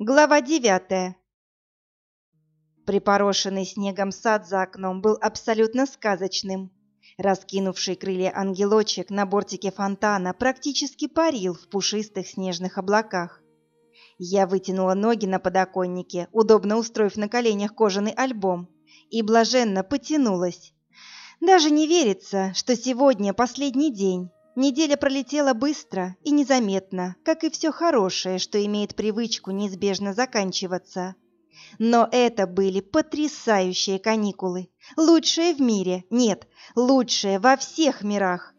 Глава девятая. Припорошенный снегом сад за окном был абсолютно сказочным. Раскинувший крылья ангелочек на бортике фонтана практически парил в пушистых снежных облаках. Я вытянула ноги на подоконнике, удобно устроив на коленях кожаный альбом, и блаженно потянулась. Даже не верится, что сегодня последний день, Неделя пролетела быстро и незаметно, как и все хорошее, что имеет привычку неизбежно заканчиваться. Но это были потрясающие каникулы. Лучшие в мире, нет, лучшие во всех мирах.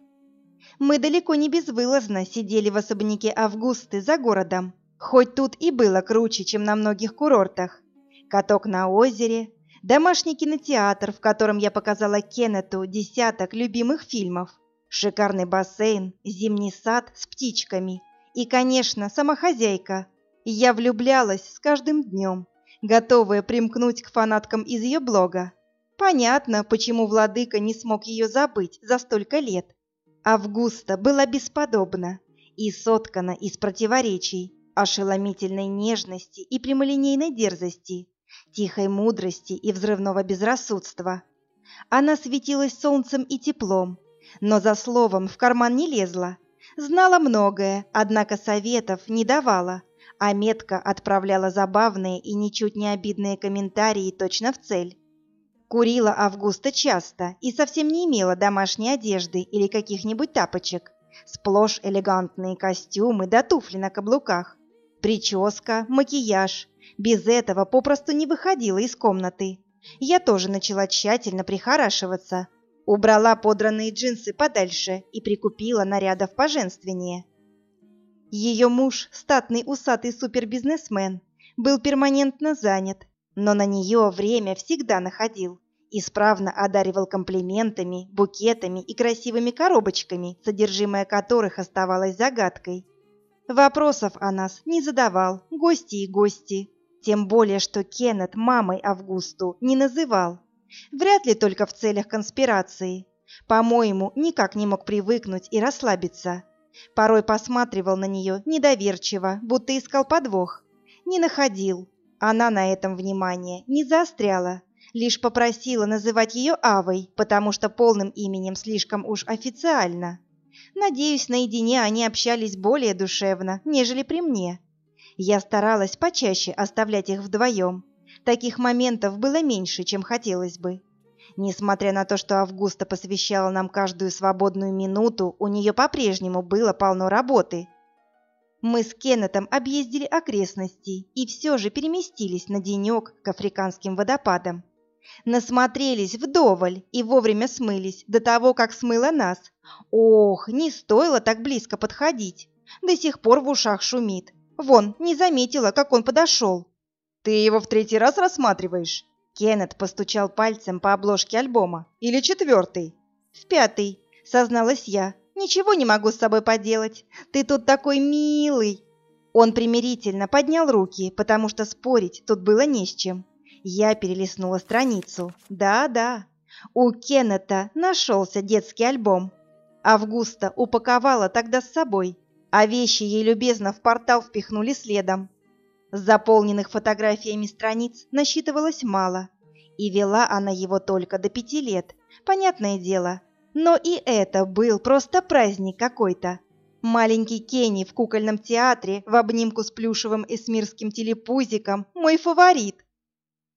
Мы далеко не безвылазно сидели в особняке Августы за городом, хоть тут и было круче, чем на многих курортах. Каток на озере, домашний кинотеатр, в котором я показала Кеннету десяток любимых фильмов – Шикарный бассейн, зимний сад с птичками и, конечно, сама хозяйка. Я влюблялась с каждым днем, готовая примкнуть к фанаткам из ее блога. Понятно, почему владыка не смог ее забыть за столько лет. Августа была бесподобна и соткана из противоречий, ошеломительной нежности и прямолинейной дерзости, тихой мудрости и взрывного безрассудства. Она светилась солнцем и теплом, но за словом в карман не лезла. Знала многое, однако советов не давала, а метко отправляла забавные и ничуть не обидные комментарии точно в цель. Курила Августа часто и совсем не имела домашней одежды или каких-нибудь тапочек. Сплошь элегантные костюмы да туфли на каблуках. Прическа, макияж. Без этого попросту не выходила из комнаты. Я тоже начала тщательно прихорашиваться, Убрала подранные джинсы подальше и прикупила нарядов поженственнее. Ее муж, статный усатый супербизнесмен, был перманентно занят, но на нее время всегда находил. Исправно одаривал комплиментами, букетами и красивыми коробочками, содержимое которых оставалось загадкой. Вопросов о нас не задавал, гости и гости. Тем более, что Кеннет мамой Августу не называл. Вряд ли только в целях конспирации. По-моему, никак не мог привыкнуть и расслабиться. Порой посматривал на нее недоверчиво, будто искал подвох. Не находил. Она на этом внимание не заостряла, лишь попросила называть ее Авой, потому что полным именем слишком уж официально. Надеюсь, наедине они общались более душевно, нежели при мне. Я старалась почаще оставлять их вдвоем, Таких моментов было меньше, чем хотелось бы. Несмотря на то, что Августа посвящала нам каждую свободную минуту, у нее по-прежнему было полно работы. Мы с Кеннетом объездили окрестности и все же переместились на денек к африканским водопадам. Насмотрелись вдоволь и вовремя смылись до того, как смыло нас. Ох, не стоило так близко подходить. До сих пор в ушах шумит. Вон, не заметила, как он подошел. Ты его в третий раз рассматриваешь? Кеннет постучал пальцем по обложке альбома. Или четвертый? В пятый, созналась я. Ничего не могу с собой поделать. Ты тут такой милый. Он примирительно поднял руки, потому что спорить тут было не с чем. Я перелистнула страницу. Да-да, у Кеннета нашелся детский альбом. Августа упаковала тогда с собой, а вещи ей любезно в портал впихнули следом. Заполненных фотографиями страниц насчитывалось мало, и вела она его только до пяти лет, понятное дело. Но и это был просто праздник какой-то. Маленький Кенни в кукольном театре в обнимку с плюшевым эсмирским телепузиком – мой фаворит.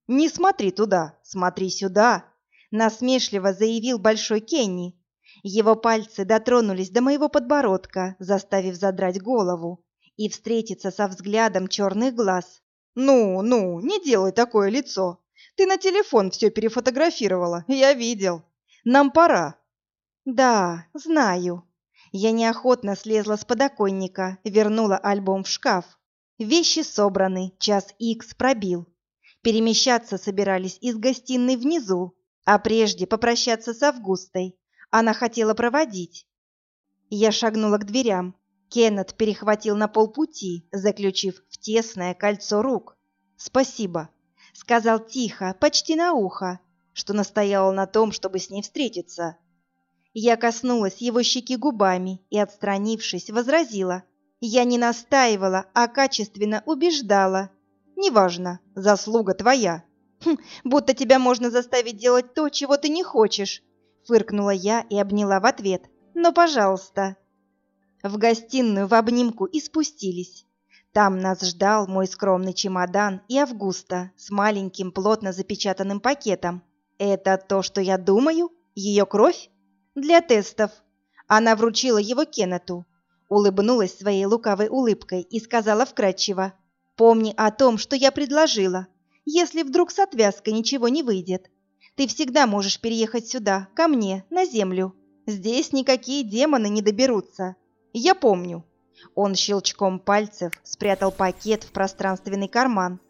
«Не смотри туда, смотри сюда», – насмешливо заявил Большой Кенни. Его пальцы дотронулись до моего подбородка, заставив задрать голову и встретиться со взглядом черных глаз. «Ну, ну, не делай такое лицо. Ты на телефон все перефотографировала, я видел. Нам пора». «Да, знаю». Я неохотно слезла с подоконника, вернула альбом в шкаф. Вещи собраны, час икс пробил. Перемещаться собирались из гостиной внизу, а прежде попрощаться с Августой. Она хотела проводить. Я шагнула к дверям, Кеннет перехватил на полпути, заключив в тесное кольцо рук. «Спасибо», — сказал тихо, почти на ухо, что настоял на том, чтобы с ней встретиться. Я коснулась его щеки губами и, отстранившись, возразила. Я не настаивала, а качественно убеждала. неважно, заслуга твоя. Хм, будто тебя можно заставить делать то, чего ты не хочешь, фыркнула я и обняла в ответ. Но, пожалуйста. В гостиную в обнимку и спустились. Там нас ждал мой скромный чемодан и Августа с маленьким плотно запечатанным пакетом. Это то, что я думаю? Ее кровь? Для тестов. Она вручила его Кеннету, улыбнулась своей лукавой улыбкой и сказала вкратчиво. «Помни о том, что я предложила. Если вдруг с отвязкой ничего не выйдет, ты всегда можешь переехать сюда, ко мне, на землю. Здесь никакие демоны не доберутся. Я помню». Он щелчком пальцев спрятал пакет в пространственный карман.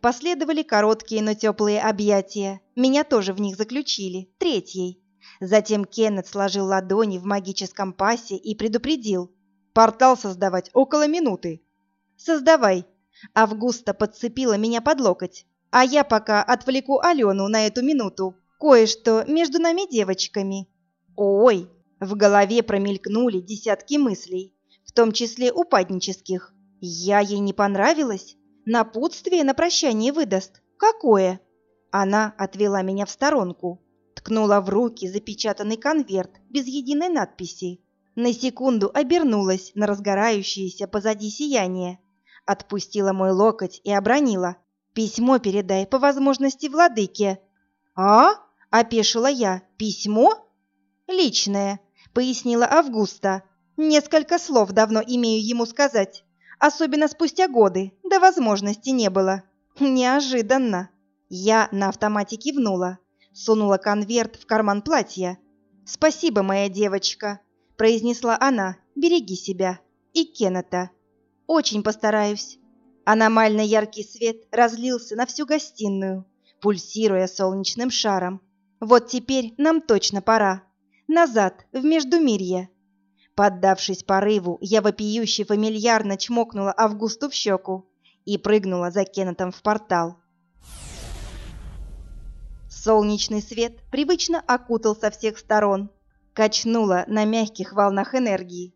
Последовали короткие, но теплые объятия. Меня тоже в них заключили, третьей. Затем Кеннет сложил ладони в магическом пасе и предупредил. «Портал создавать около минуты». «Создавай». Августа подцепила меня под локоть. А я пока отвлеку Алену на эту минуту. Кое-что между нами девочками. Ой, в голове промелькнули десятки мыслей, в том числе упаднических. Я ей не понравилась? Напутствие на прощание выдаст. Какое? Она отвела меня в сторонку ткнула в руки запечатанный конверт без единой надписи. На секунду обернулась на разгорающееся позади сияние. Отпустила мой локоть и обронила. «Письмо передай по возможности владыке». «А?» – опешила я. «Письмо?» «Личное», – пояснила Августа. «Несколько слов давно имею ему сказать. Особенно спустя годы, да возможности не было. Неожиданно». Я на автомате кивнула сунула конверт в карман платья. «Спасибо, моя девочка», — произнесла она. «Береги себя. И Кеннета. Очень постараюсь». Аномально яркий свет разлился на всю гостиную, пульсируя солнечным шаром. «Вот теперь нам точно пора. Назад, в Междумирье». Поддавшись порыву, я вопиюще фамильярно чмокнула Августу в щеку и прыгнула за Кеннетом в портал. Солнечный свет привычно окутал со всех сторон, качнуло на мягких волнах энергии.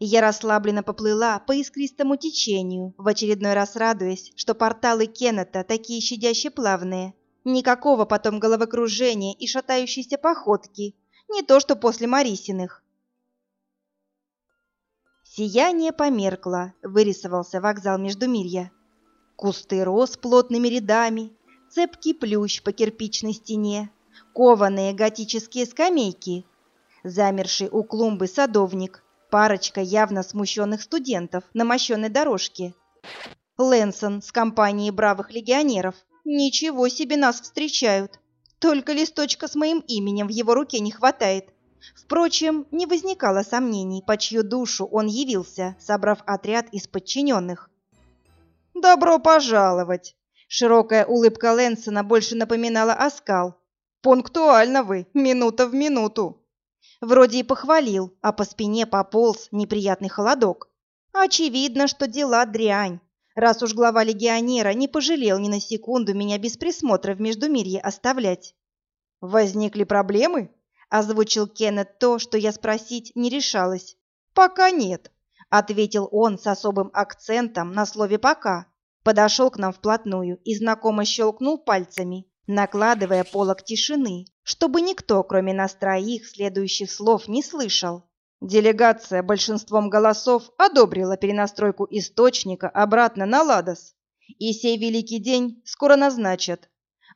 Я расслабленно поплыла по искристому течению, в очередной раз радуясь, что порталы Кеннета такие щадяще плавные. Никакого потом головокружения и шатающейся походки, не то что после Марисиных. Сияние померкло, вырисовался вокзал Междумирья. Кусты рос плотными рядами, цепкий плющ по кирпичной стене, кованые готические скамейки, замерший у клумбы садовник, парочка явно смущенных студентов на мощенной дорожке. Лэнсон с компанией бравых легионеров. Ничего себе нас встречают. Только листочка с моим именем в его руке не хватает. Впрочем, не возникало сомнений, по чью душу он явился, собрав отряд из подчиненных. «Добро пожаловать!» Широкая улыбка Лэнсона больше напоминала оскал. «Пунктуально вы, минута в минуту!» Вроде и похвалил, а по спине пополз неприятный холодок. Очевидно, что дела дрянь, раз уж глава легионера не пожалел ни на секунду меня без присмотра в Междумирье оставлять. «Возникли проблемы?» — озвучил Кеннет то, что я спросить не решалась. «Пока нет», — ответил он с особым акцентом на слове «пока» подошел к нам вплотную и знакомо щелкнул пальцами, накладывая полок тишины, чтобы никто, кроме нас троих, следующих слов не слышал. Делегация большинством голосов одобрила перенастройку источника обратно на Ладос. И сей великий день скоро назначат.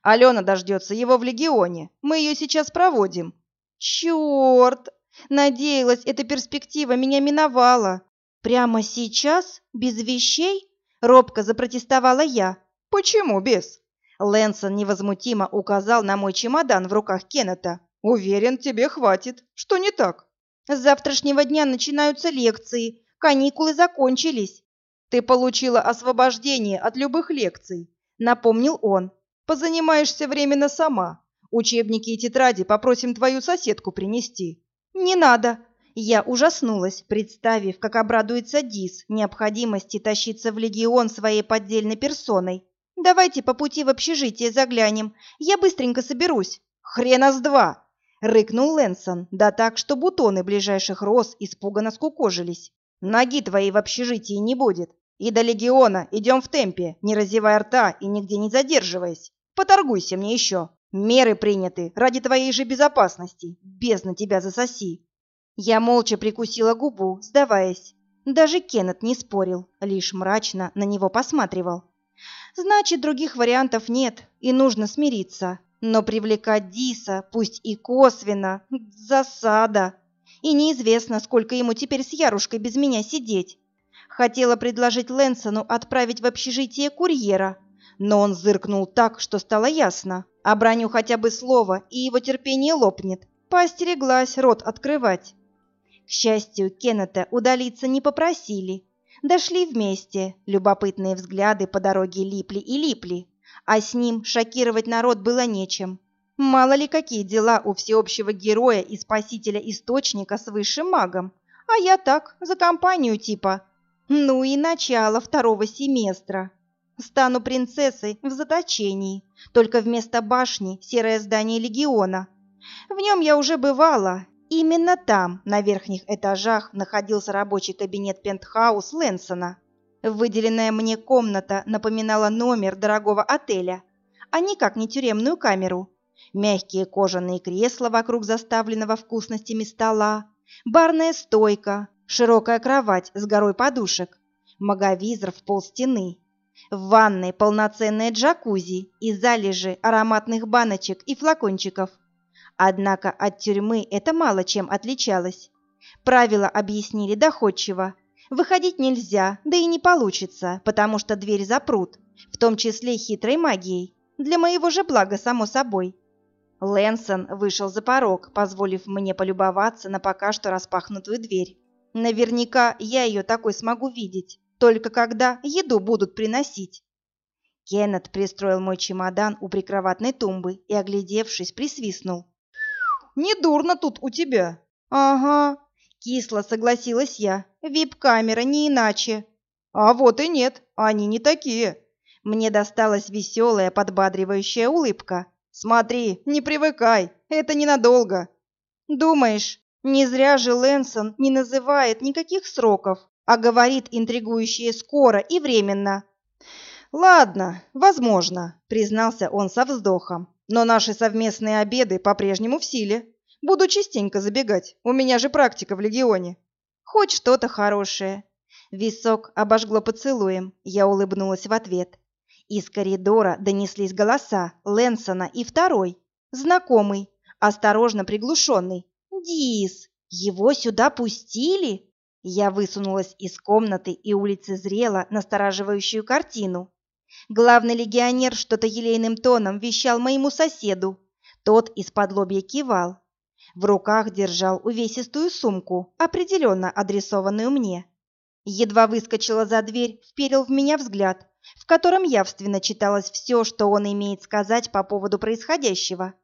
Алена дождется его в Легионе. Мы ее сейчас проводим. Черт! Надеялась, эта перспектива меня миновала. Прямо сейчас? Без вещей? Робко запротестовала я. «Почему без?» Лэнсон невозмутимо указал на мой чемодан в руках Кеннета. «Уверен, тебе хватит. Что не так?» «С завтрашнего дня начинаются лекции. Каникулы закончились». «Ты получила освобождение от любых лекций», — напомнил он. «Позанимаешься временно сама. Учебники и тетради попросим твою соседку принести». «Не надо», я ужаснулась, представив, как обрадуется Дис необходимости тащиться в легион своей поддельной персоной. «Давайте по пути в общежитие заглянем. Я быстренько соберусь». «Хрена с два!» — рыкнул Лэнсон, да так, что бутоны ближайших роз испуганно скукожились. «Ноги твоей в общежитии не будет. И до легиона идем в темпе, не разевая рта и нигде не задерживаясь. Поторгуйся мне еще. Меры приняты ради твоей же безопасности. Бездна тебя засоси. Я молча прикусила губу, сдаваясь. Даже Кеннет не спорил, лишь мрачно на него посматривал. Значит, других вариантов нет, и нужно смириться. Но привлекать Диса, пусть и косвенно, засада. И неизвестно, сколько ему теперь с Ярушкой без меня сидеть. Хотела предложить Лэнсону отправить в общежитие курьера, но он зыркнул так, что стало ясно. Оброню хотя бы слово, и его терпение лопнет. Поостереглась рот открывать. К счастью, Кеннета удалиться не попросили. Дошли вместе, любопытные взгляды по дороге липли и липли, а с ним шокировать народ было нечем. Мало ли какие дела у всеобщего героя и спасителя источника с высшим магом, а я так, за компанию типа. Ну и начало второго семестра. Стану принцессой в заточении, только вместо башни серое здание легиона. В нем я уже бывала. Именно там, на верхних этажах, находился рабочий кабинет пентхаус Лэнсона. Выделенная мне комната напоминала номер дорогого отеля, а никак не тюремную камеру. Мягкие кожаные кресла вокруг заставленного вкусностями стола, барная стойка, широкая кровать с горой подушек, маговизор в полстены, в ванной полноценная джакузи и залежи ароматных баночек и флакончиков. Однако от тюрьмы это мало чем отличалось. Правила объяснили доходчиво. Выходить нельзя, да и не получится, потому что дверь запрут, в том числе хитрой магией. Для моего же блага, само собой. Лэнсон вышел за порог, позволив мне полюбоваться на пока что распахнутую дверь. Наверняка я ее такой смогу видеть только когда еду будут приносить. Кеннет пристроил мой чемодан у прикроватной тумбы и, оглядевшись, присвистнул. «Недурно тут у тебя». «Ага», — кисло согласилась я. «Вип-камера не иначе». «А вот и нет, они не такие». Мне досталась веселая, подбадривающая улыбка. «Смотри, не привыкай, это ненадолго». «Думаешь, не зря же Лэнсон не называет никаких сроков?» а говорит интригующее скоро и временно. «Ладно, возможно», — признался он со вздохом. «Но наши совместные обеды по-прежнему в силе. Буду частенько забегать, у меня же практика в Легионе». «Хоть что-то хорошее». Висок обожгло поцелуем, я улыбнулась в ответ. Из коридора донеслись голоса Лэнсона и второй, знакомый, осторожно приглушенный. «Дис, его сюда пустили?» Я высунулась из комнаты и улицезрела настораживающую картину. Главный легионер что-то елейным тоном вещал моему соседу. Тот из-под лобья кивал. В руках держал увесистую сумку, определенно адресованную мне. Едва выскочила за дверь, вперил в меня взгляд, в котором явственно читалось все, что он имеет сказать по поводу происходящего.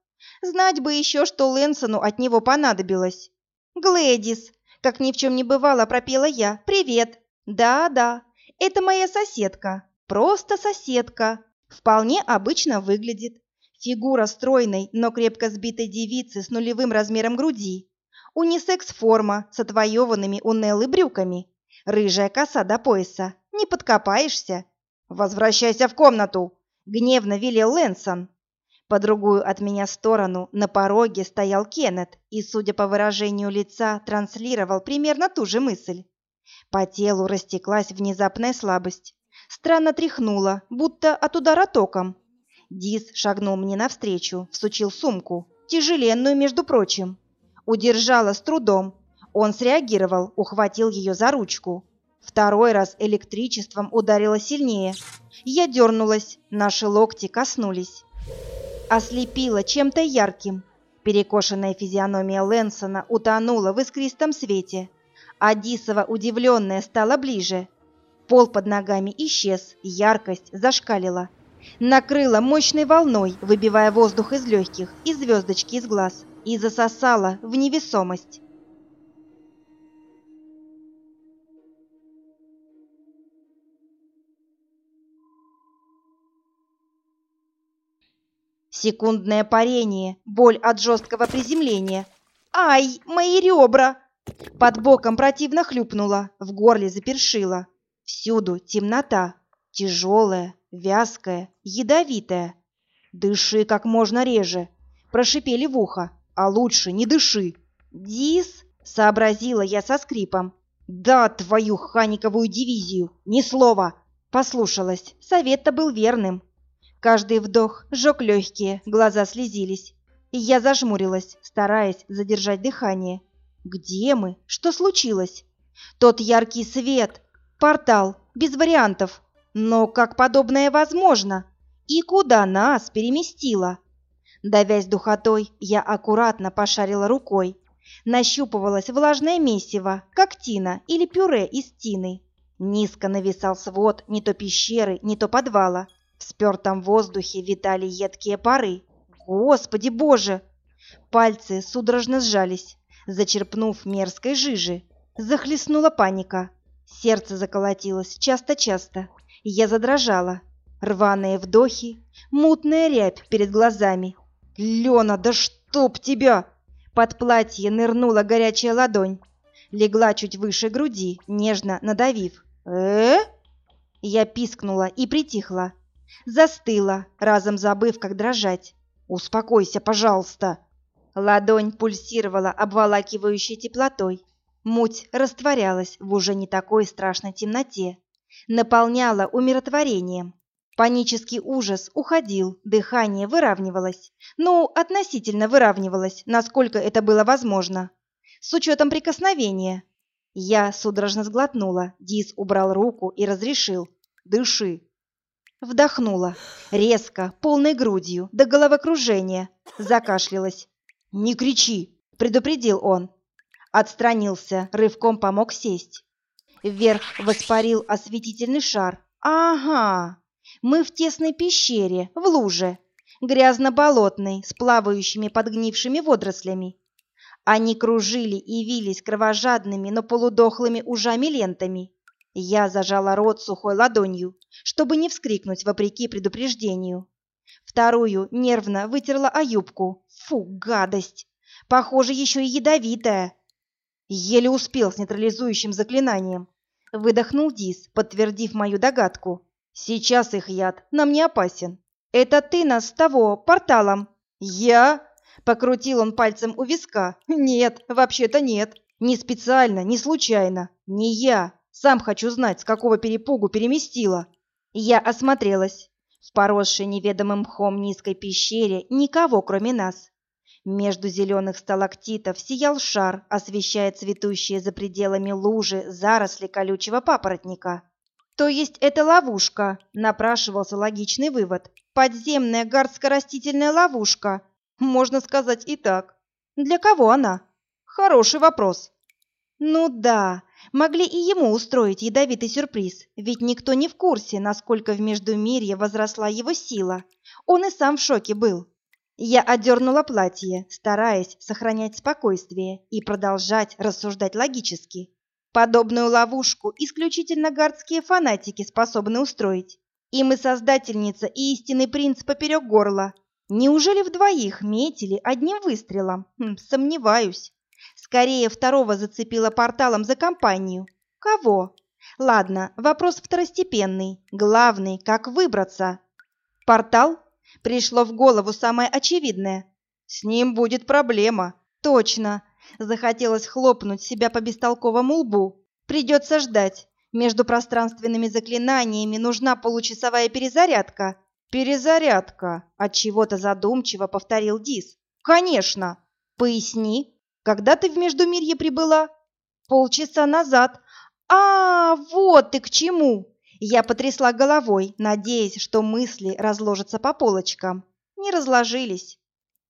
Знать бы еще, что Лэнсону от него понадобилось. «Глэдис!» Как ни в чем не бывало, пропела я. «Привет!» «Да-да, это моя соседка. Просто соседка. Вполне обычно выглядит. Фигура стройной, но крепко сбитой девицы с нулевым размером груди. Унисекс-форма с отвоеванными у Неллы брюками. Рыжая коса до пояса. Не подкопаешься. «Возвращайся в комнату!» — гневно велел Лэнсон. По другую от меня сторону на пороге стоял Кеннет и, судя по выражению лица, транслировал примерно ту же мысль. По телу растеклась внезапная слабость. Странно тряхнула, будто от удара током. Дис шагнул мне навстречу, всучил сумку, тяжеленную, между прочим. Удержала с трудом. Он среагировал, ухватил ее за ручку. Второй раз электричеством ударило сильнее. Я дернулась, наши локти коснулись ослепила чем-то ярким. Перекошенная физиономия Лэнсона утонула в искристом свете. Адисова, удивленная, стала ближе. Пол под ногами исчез, яркость зашкалила. Накрыла мощной волной, выбивая воздух из легких и звездочки из глаз, и засосала в невесомость. Секундное парение, боль от жесткого приземления. «Ай, мои ребра!» Под боком противно хлюпнуло, в горле запершило. Всюду темнота, тяжелая, вязкая, ядовитая. «Дыши как можно реже!» — прошипели в ухо. «А лучше не дыши!» «Дис!» — сообразила я со скрипом. «Да, твою ханиковую дивизию! Ни слова!» Послушалась, совет-то был верным. Каждый вдох жег легкие, глаза слезились. И я зажмурилась, стараясь задержать дыхание. «Где мы? Что случилось?» «Тот яркий свет! Портал! Без вариантов! Но как подобное возможно? И куда нас переместило?» Давясь духотой, я аккуратно пошарила рукой. Нащупывалось влажное месиво, как тина или пюре из тины. Низко нависал свод не то пещеры, не то подвала. В спертом воздухе витали едкие пары. Господи боже! Пальцы судорожно сжались, зачерпнув мерзкой жижи. Захлестнула паника. Сердце заколотилось часто-часто. Я задрожала. Рваные вдохи, мутная рябь перед глазами. «Лена, да чтоб тебя!» Под платье нырнула горячая ладонь. Легла чуть выше груди, нежно надавив э Я пискнула и притихла. Застыла, разом забыв, как дрожать. «Успокойся, пожалуйста!» Ладонь пульсировала обволакивающей теплотой. Муть растворялась в уже не такой страшной темноте. Наполняла умиротворением. Панический ужас уходил, дыхание выравнивалось. Ну, относительно выравнивалось, насколько это было возможно. С учетом прикосновения, я судорожно сглотнула. Дис убрал руку и разрешил. «Дыши». Вдохнула. Резко, полной грудью, до головокружения. Закашлялась. «Не кричи!» — предупредил он. Отстранился, рывком помог сесть. Вверх воспарил осветительный шар. «Ага! Мы в тесной пещере, в луже. Грязно-болотной, с плавающими подгнившими водорослями. Они кружили и вились кровожадными, но полудохлыми ужами-лентами. Я зажала рот сухой ладонью, чтобы не вскрикнуть вопреки предупреждению. Вторую нервно вытерла о юбку. Фу, гадость! Похоже, еще и ядовитая. Еле успел с нейтрализующим заклинанием. Выдохнул Дис, подтвердив мою догадку. Сейчас их яд нам не опасен. Это ты нас с того, порталом. Я? Покрутил он пальцем у виска. Нет, вообще-то нет. Не специально, не случайно. Не я. Сам хочу знать, с какого перепугу переместила. Я осмотрелась. В поросшей неведомым мхом низкой пещере никого, кроме нас. Между зеленых сталактитов сиял шар, освещая цветущие за пределами лужи заросли колючего папоротника. То есть это ловушка, напрашивался логичный вывод. Подземная гардско-растительная ловушка, можно сказать и так. Для кого она? Хороший вопрос. Ну да, могли и ему устроить ядовитый сюрприз, ведь никто не в курсе, насколько в Междумирье возросла его сила. Он и сам в шоке был. Я одернула платье, стараясь сохранять спокойствие и продолжать рассуждать логически. Подобную ловушку исключительно гардские фанатики способны устроить. Им и создательница, и истинный принц поперек горла, Неужели вдвоих метили одним выстрелом? Хм, сомневаюсь. Скорее второго зацепило порталом за компанию. Кого? Ладно, вопрос второстепенный. Главный, как выбраться. Портал? Пришло в голову самое очевидное. С ним будет проблема. Точно. Захотелось хлопнуть себя по бестолковому лбу. Придется ждать. Между пространственными заклинаниями нужна получасовая перезарядка. Перезарядка, от чего-то задумчиво повторил Дис. Конечно. Поясни, когда ты в Междумирье прибыла? Полчаса назад. А, вот ты к чему. Я потрясла головой, надеясь, что мысли разложатся по полочкам. Не разложились.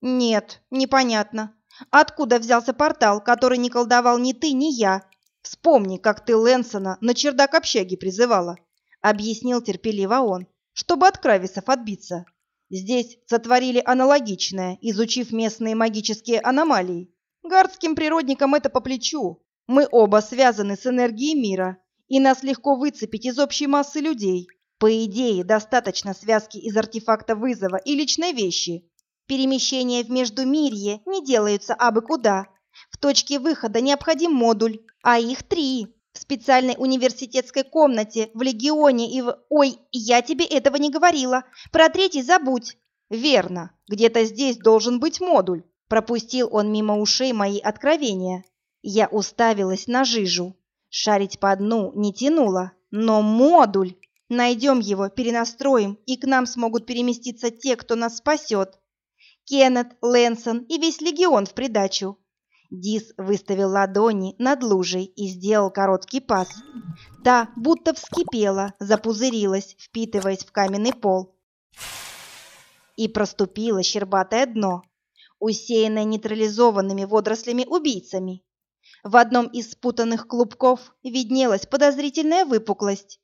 Нет, непонятно. Откуда взялся портал, который не колдовал ни ты, ни я? Вспомни, как ты Лэнсона на чердак общаги призывала, объяснил терпеливо он чтобы от Крависов отбиться. Здесь сотворили аналогичное, изучив местные магические аномалии. Гардским природникам это по плечу. Мы оба связаны с энергией мира, и нас легко выцепить из общей массы людей. По идее, достаточно связки из артефакта вызова и личной вещи. Перемещения в Междумирье не делаются абы куда. В точке выхода необходим модуль, а их три. В специальной университетской комнате, в Легионе и в... Ой, я тебе этого не говорила. Про третий забудь. Верно. Где-то здесь должен быть модуль. Пропустил он мимо ушей мои откровения. Я уставилась на жижу. Шарить по дну не тянуло, но модуль! Найдем его, перенастроим, и к нам смогут переместиться те, кто нас спасет. Кеннет, Лэнсон и весь легион в придачу. Дис выставил ладони над лужей и сделал короткий пас. Та будто вскипела, запузырилась, впитываясь в каменный пол. И проступило щербатое дно, усеянное нейтрализованными водорослями-убийцами. В одном из спутанных клубков виднелась подозрительная выпуклость.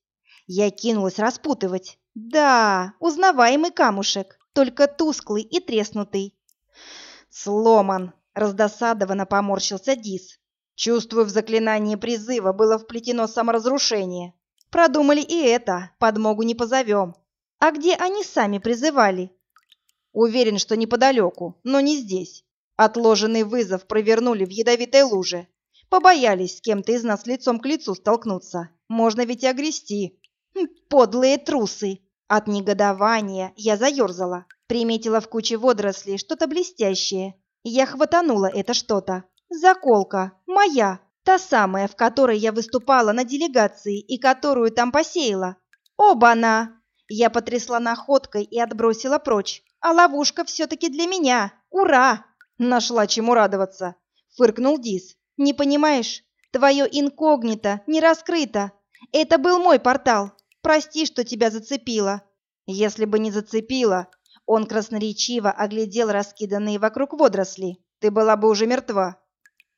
Я кинулась распутывать. Да, узнаваемый камушек, только тусклый и треснутый. Сломан, раздосадованно поморщился Дис. Чувствую, в заклинание призыва было вплетено саморазрушение. Продумали и это, подмогу не позовем. А где они сами призывали? Уверен, что неподалеку, но не здесь. Отложенный вызов провернули в ядовитой луже. Побоялись с кем-то из нас лицом к лицу столкнуться. Можно ведь огрести. Подлые трусы! От негодования я заерзала, приметила в куче водорослей что-то блестящее. Я хватанула это что-то. Заколка, моя, та самая, в которой я выступала на делегации и которую там посеяла. Оба-на! Я потрясла находкой и отбросила прочь. А ловушка все-таки для меня. Ура! Нашла чему радоваться. Фыркнул Дис. Не понимаешь? Твое инкогнито не раскрыто. Это был мой портал. Прости, что тебя зацепило». Если бы не зацепило, он красноречиво оглядел раскиданные вокруг водоросли. Ты была бы уже мертва.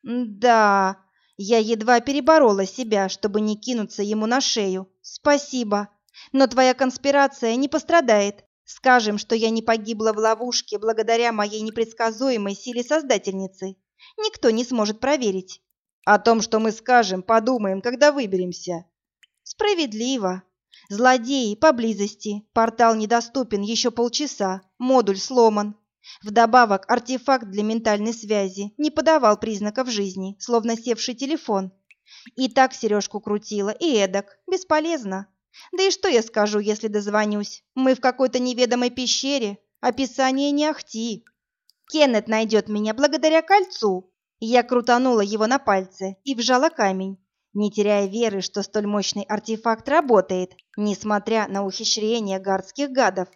Да, я едва переборола себя, чтобы не кинуться ему на шею. Спасибо. Но твоя конспирация не пострадает. Скажем, что я не погибла в ловушке благодаря моей непредсказуемой силе Создательницы. Никто не сможет проверить. О том, что мы скажем, подумаем, когда выберемся. Справедливо. Злодеи поблизости. Портал недоступен еще полчаса. Модуль сломан. Вдобавок, артефакт для ментальной связи не подавал признаков жизни, словно севший телефон. И так сережку крутила, и эдак. Бесполезно. Да и что я скажу, если дозвонюсь? Мы в какой-то неведомой пещере. Описание не ахти. Кеннет найдет меня благодаря кольцу. Я крутанула его на пальце и вжала камень не теряя веры, что столь мощный артефакт работает, несмотря на ухищрения гардских гадов.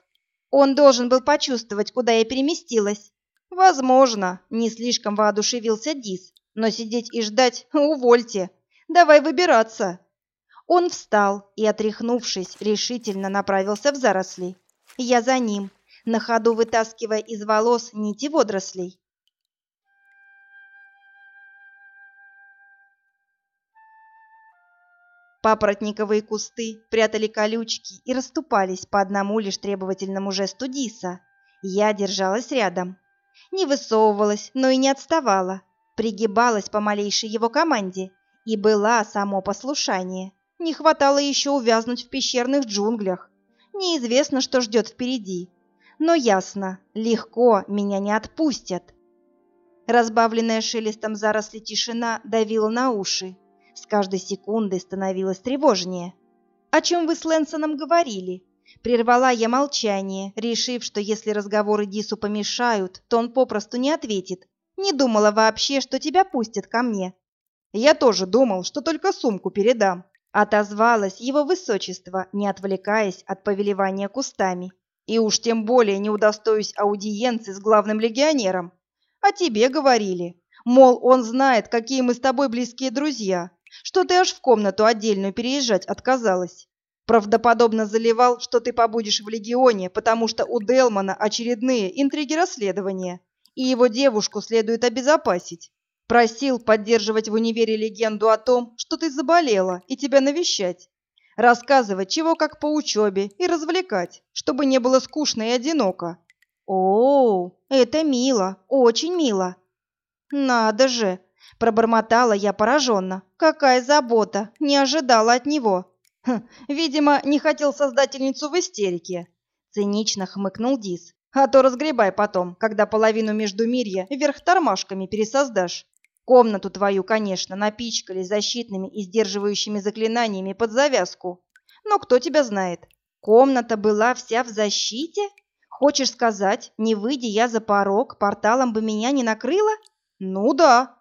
Он должен был почувствовать, куда я переместилась. Возможно, не слишком воодушевился Дис, но сидеть и ждать увольте. Давай выбираться. Он встал и, отряхнувшись, решительно направился в заросли. Я за ним, на ходу вытаскивая из волос нити водорослей. Папоротниковые кусты прятали колючки и расступались по одному лишь требовательному жесту Диса. Я держалась рядом. Не высовывалась, но и не отставала. Пригибалась по малейшей его команде. И была само послушание. Не хватало еще увязнуть в пещерных джунглях. Неизвестно, что ждет впереди. Но ясно, легко меня не отпустят. Разбавленная шелестом заросли тишина давила на уши. С каждой секундой становилось тревожнее. «О чем вы с Лэнсоном говорили?» Прервала я молчание, решив, что если разговоры Дису помешают, то он попросту не ответит. Не думала вообще, что тебя пустят ко мне. Я тоже думал, что только сумку передам. Отозвалось его высочество, не отвлекаясь от повелевания кустами. И уж тем более не удостоюсь аудиенции с главным легионером. А тебе говорили. Мол, он знает, какие мы с тобой близкие друзья, что ты аж в комнату отдельную переезжать отказалась. Правдоподобно заливал, что ты побудешь в Легионе, потому что у Делмана очередные интриги расследования, и его девушку следует обезопасить. Просил поддерживать в универе легенду о том, что ты заболела, и тебя навещать. Рассказывать, чего как по учебе, и развлекать, чтобы не было скучно и одиноко. О, это мило, очень мило. Надо же, Пробормотала я пораженно. Какая забота! Не ожидала от него. Хм, видимо, не хотел создательницу в истерике. Цинично хмыкнул Дис. А то разгребай потом, когда половину Междумирья вверх тормашками пересоздашь. Комнату твою, конечно, напичкали защитными и сдерживающими заклинаниями под завязку. Но кто тебя знает? Комната была вся в защите? Хочешь сказать, не выйдя я за порог, порталом бы меня не накрыло? Ну да.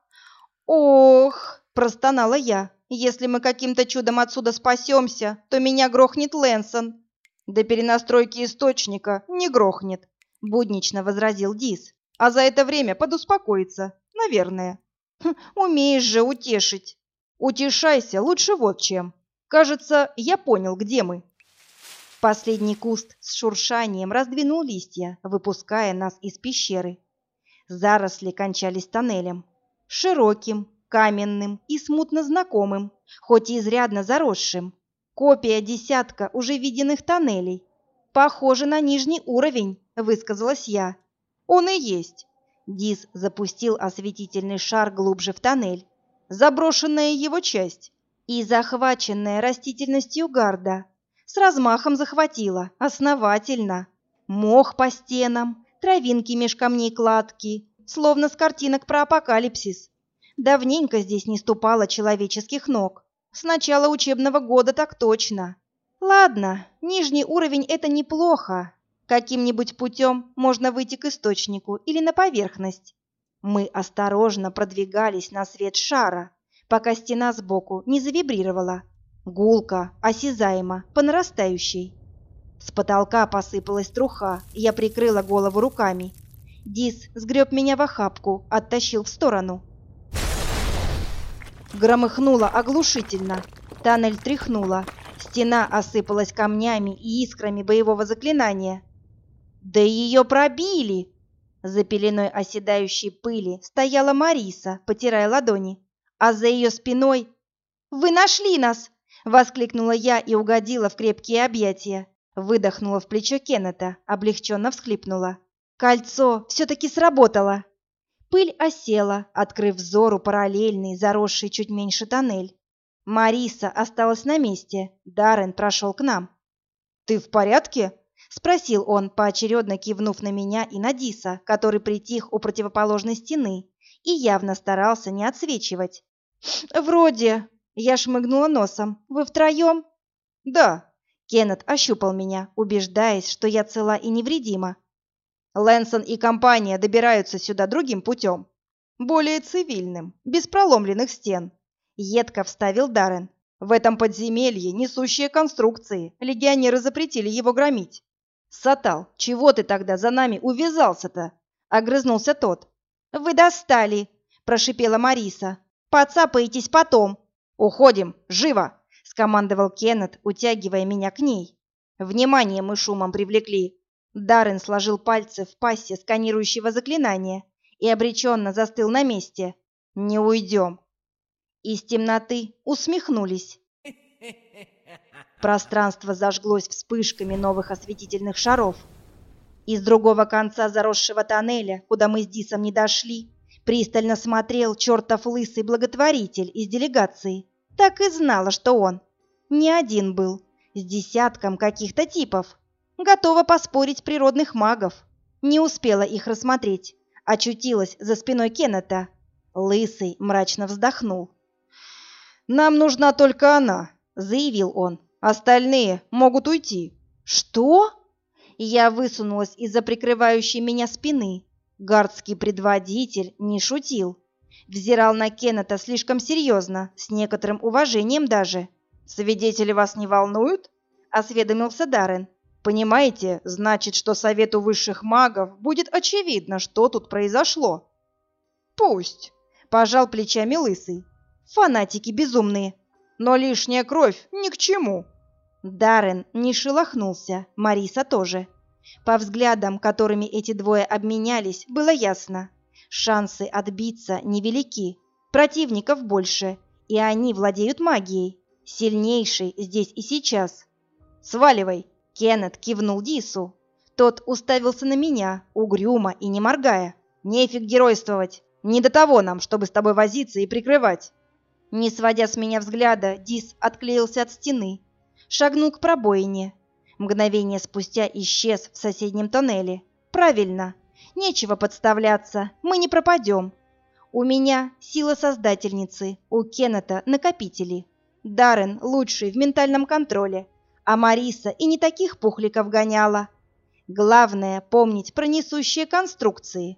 Ох, простонала я. Если мы каким-то чудом отсюда спасемся, то меня грохнет Лэнсон. До перенастройки источника не грохнет, буднично возразил Дис. А за это время подуспокоится, наверное. Хм, умеешь же утешить. Утешайся лучше вот чем. Кажется, я понял, где мы. Последний куст с шуршанием раздвинул листья, выпуская нас из пещеры. Заросли кончались тоннелем. Широким, каменным и смутно знакомым, хоть и изрядно заросшим. Копия десятка уже виденных тоннелей. Похоже на нижний уровень, высказалась я. Он и есть. Дис запустил осветительный шар глубже в тоннель. Заброшенная его часть. И захваченная растительностью гарда. С размахом захватила, основательно. Мох по стенам, травинки меж камней кладки, словно с картинок про апокалипсис. Давненько здесь не ступало человеческих ног. С начала учебного года так точно. Ладно, нижний уровень — это неплохо, Каким-нибудь путем можно выйти к источнику или на поверхность. Мы осторожно продвигались на свет шара, пока стена сбоку не завибрировала. Гулко, осязаемо, по нарастающей. С потолка посыпалась труха, я прикрыла голову руками. Дис сгреб меня в охапку, оттащил в сторону. Громыхнуло оглушительно. Тоннель тряхнула. Стена осыпалась камнями и искрами боевого заклинания. Да ее пробили! За пеленой оседающей пыли стояла Мариса, потирая ладони, а за ее спиной... «Вы нашли нас!» — воскликнула я и угодила в крепкие объятия. Выдохнула в плечо Кеннета, облегченно всхлипнула. Кольцо все-таки сработало. Пыль осела, открыв взору параллельный, заросший чуть меньше тоннель. Мариса осталась на месте, Даррен прошел к нам. «Ты в порядке?» Спросил он, поочередно кивнув на меня и на Диса, который притих у противоположной стены и явно старался не отсвечивать. «Вроде...» — я шмыгнула носом. «Вы втроем?» «Да». Кеннет ощупал меня, убеждаясь, что я цела и невредима. Лэнсон и компания добираются сюда другим путем. Более цивильным, без проломленных стен. Едко вставил Даррен. В этом подземелье несущие конструкции. Легионеры запретили его громить. «Сатал, чего ты тогда за нами увязался-то?» — огрызнулся тот. «Вы достали!» — прошипела Мариса. «Поцапаетесь потом!» «Уходим! Живо!» — скомандовал Кеннет, утягивая меня к ней. Внимание мы шумом привлекли. Даррен сложил пальцы в пассе сканирующего заклинания и обреченно застыл на месте. «Не уйдем!» Из темноты усмехнулись. Пространство зажглось вспышками новых осветительных шаров. Из другого конца заросшего тоннеля, куда мы с Дисом не дошли, пристально смотрел чертов лысый благотворитель из делегации. Так и знала, что он. Не один был, с десятком каких-то типов. Готова поспорить природных магов. Не успела их рассмотреть. Очутилась за спиной Кеннета. Лысый мрачно вздохнул. «Нам нужна только она», — заявил он. Остальные могут уйти. Что? Я высунулась из-за прикрывающей меня спины. Гардский предводитель не шутил. Взирал на Кеннета слишком серьезно, с некоторым уважением даже. «Свидетели вас не волнуют?» — осведомился Даррен. «Понимаете, значит, что Совету высших магов будет очевидно, что тут произошло». «Пусть», — пожал плечами лысый. «Фанатики безумные. Но лишняя кровь ни к чему». Даррен не шелохнулся, Мариса тоже. По взглядам, которыми эти двое обменялись, было ясно. Шансы отбиться невелики, противников больше, и они владеют магией, сильнейшей здесь и сейчас. «Сваливай!» — Кеннет кивнул Дису. Тот уставился на меня, угрюмо и не моргая. «Нефиг геройствовать! Не до того нам, чтобы с тобой возиться и прикрывать!» Не сводя с меня взгляда, Дис отклеился от стены, шагнул к пробоине. Мгновение спустя исчез в соседнем тоннеле. Правильно, нечего подставляться, мы не пропадем. У меня сила создательницы, у Кеннета накопители. Даррен лучший в ментальном контроле, а Мариса и не таких пухликов гоняла. Главное — помнить про несущие конструкции,